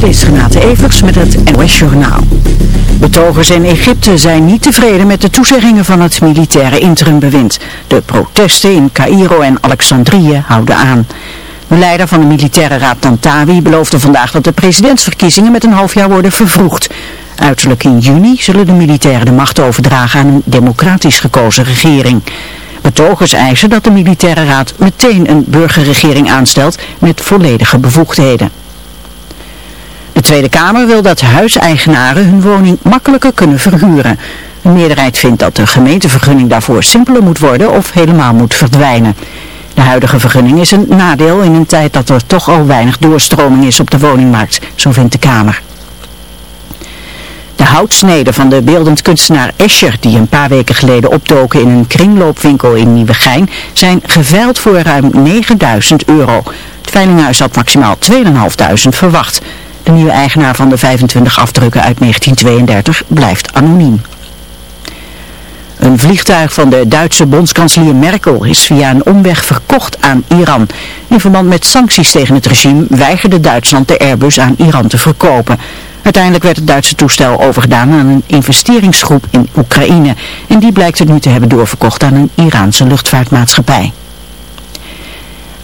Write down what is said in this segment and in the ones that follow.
Dit is Renate Evers met het NOS Journaal. Betogers in Egypte zijn niet tevreden met de toezeggingen van het militaire interimbewind. De protesten in Cairo en Alexandrië houden aan. De leider van de militaire raad Tantawi beloofde vandaag dat de presidentsverkiezingen met een half jaar worden vervroegd. Uiterlijk in juni zullen de militairen de macht overdragen aan een democratisch gekozen regering. Betogers eisen dat de militaire raad meteen een burgerregering aanstelt met volledige bevoegdheden. De Tweede Kamer wil dat huiseigenaren hun woning makkelijker kunnen verhuren. Een meerderheid vindt dat de gemeentevergunning daarvoor simpeler moet worden of helemaal moet verdwijnen. De huidige vergunning is een nadeel in een tijd dat er toch al weinig doorstroming is op de woningmarkt, zo vindt de Kamer. De houtsneden van de beeldend kunstenaar Escher, die een paar weken geleden opdoken in een kringloopwinkel in Nieuwegein, zijn geveild voor ruim 9000 euro. Het veilinghuis had maximaal 2500 verwacht. De nieuwe eigenaar van de 25 afdrukken uit 1932 blijft anoniem. Een vliegtuig van de Duitse bondskanselier Merkel is via een omweg verkocht aan Iran. In verband met sancties tegen het regime weigerde Duitsland de Airbus aan Iran te verkopen. Uiteindelijk werd het Duitse toestel overgedaan aan een investeringsgroep in Oekraïne. En die blijkt het nu te hebben doorverkocht aan een Iraanse luchtvaartmaatschappij.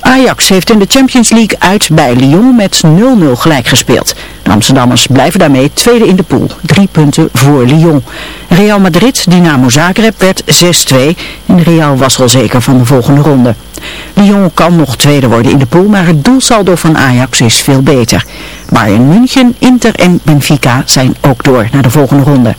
Ajax heeft in de Champions League uit bij Lyon met 0-0 gelijk gespeeld. De Amsterdammers blijven daarmee tweede in de pool, drie punten voor Lyon. Real Madrid, Dynamo Zagreb, werd 6-2 en Real was al zeker van de volgende ronde. Lyon kan nog tweede worden in de pool, maar het doelsaldo van Ajax is veel beter. Bayern München, Inter en Benfica zijn ook door naar de volgende ronde.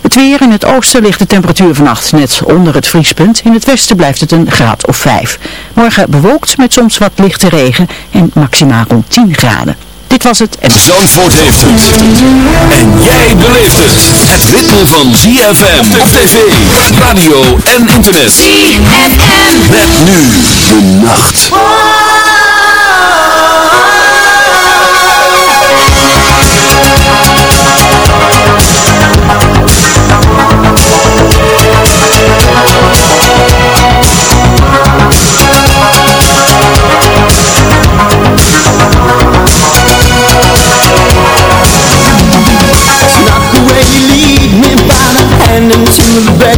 Het weer in het oosten ligt de temperatuur vannacht net onder het vriespunt. In het westen blijft het een graad of 5. Morgen bewolkt met soms wat lichte regen en maximaal rond 10 graden. Dit was het. En... Zandvoort heeft het. En jij beleeft het. Het ritme van ZFM op tv, radio en internet. ZFM. Met nu de nacht.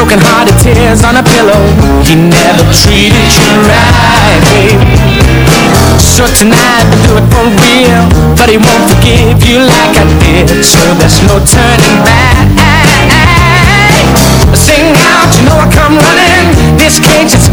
broken hearted tears on a pillow. He never treated you right, baby. So tonight we'll do it for real, but he won't forgive you like I did. So there's no turning back. Sing out, you know I come running. This cage has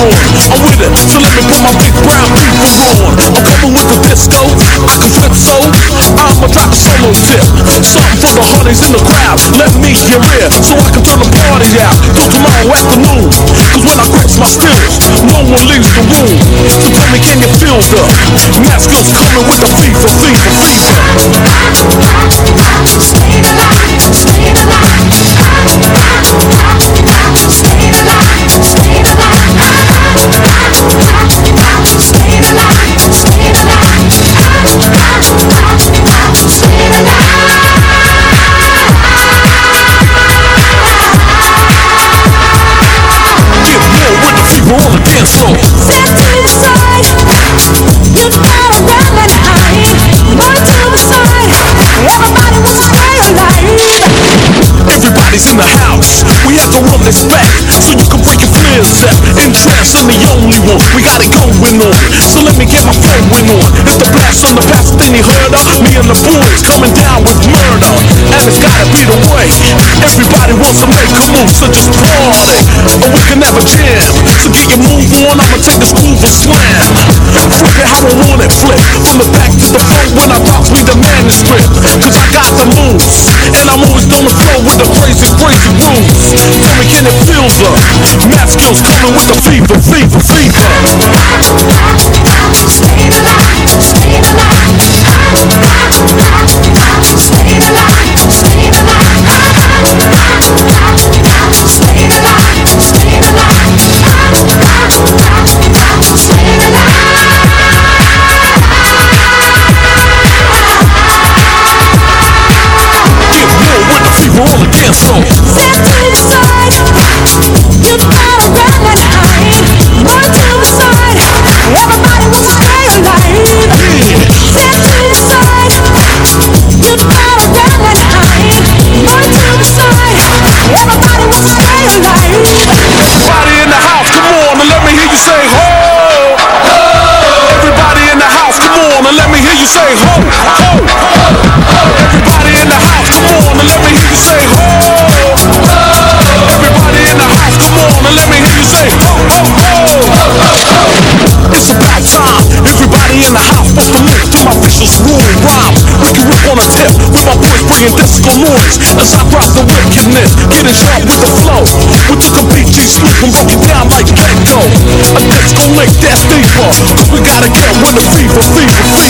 On. I'm with it, so let me put my big brown FIFA on. I'm coming with the disco, I can flip so. I'ma drop a solo tip. Something for the honeys in the crowd. Let me hear it, so I can turn the party out till tomorrow afternoon. Cause when I grips my stills, no one leaves the room. So tell me, can you feel the mascots coming with the fever, fever, fever? Get in the house. We have to run this back so you can break your fears up. In trance, I'm the only one. We got it going on. So let me get my flowing on. If the blast on the past thing you heard of. Me and the boys coming down with murder. And it's gotta be the way. Everybody wants to make a move, so just party. or we can have a jam. So get your move on, I'ma take this groove and slam. Flip it how I want it, flip. From the back to the front when I box me the manuscript. Cause I got the moves. And I'm always gonna flow with the crazy, crazy rules. Tell me, it feel the skills coming with the fever, fever, fever? Getting sharp with the flow. We took a BG slip and broke it down like Gecko. A disco lick that's deeper, cause we gotta get with the fever, fever, fever.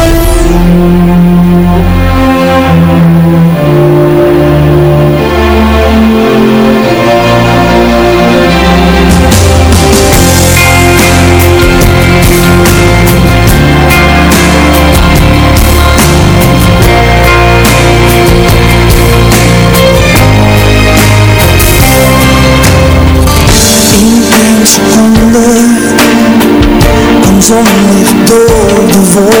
vou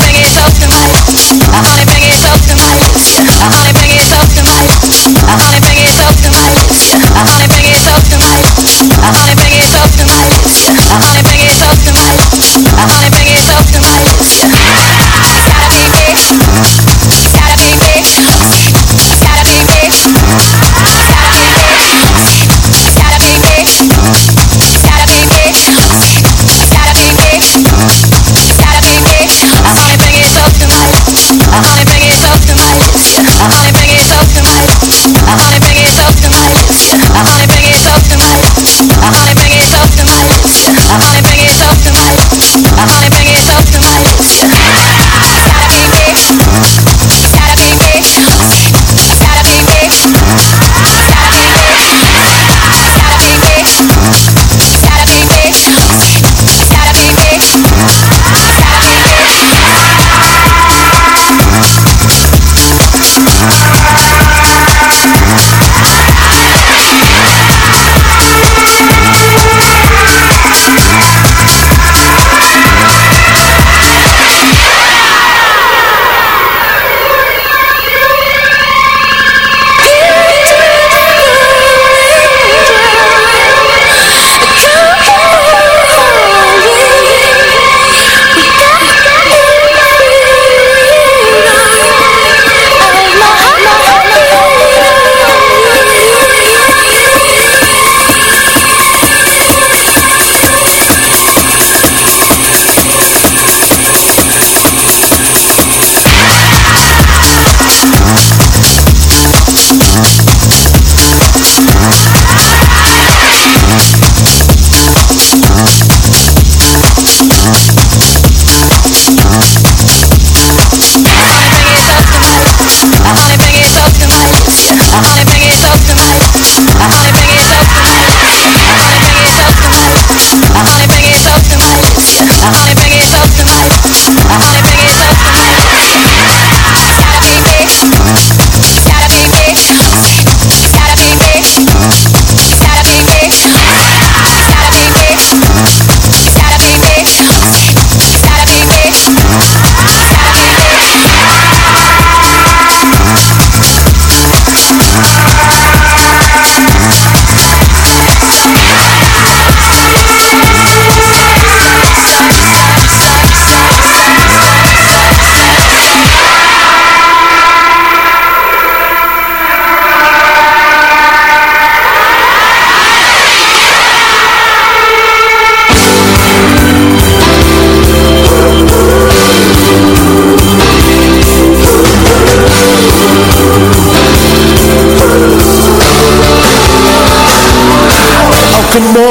to more.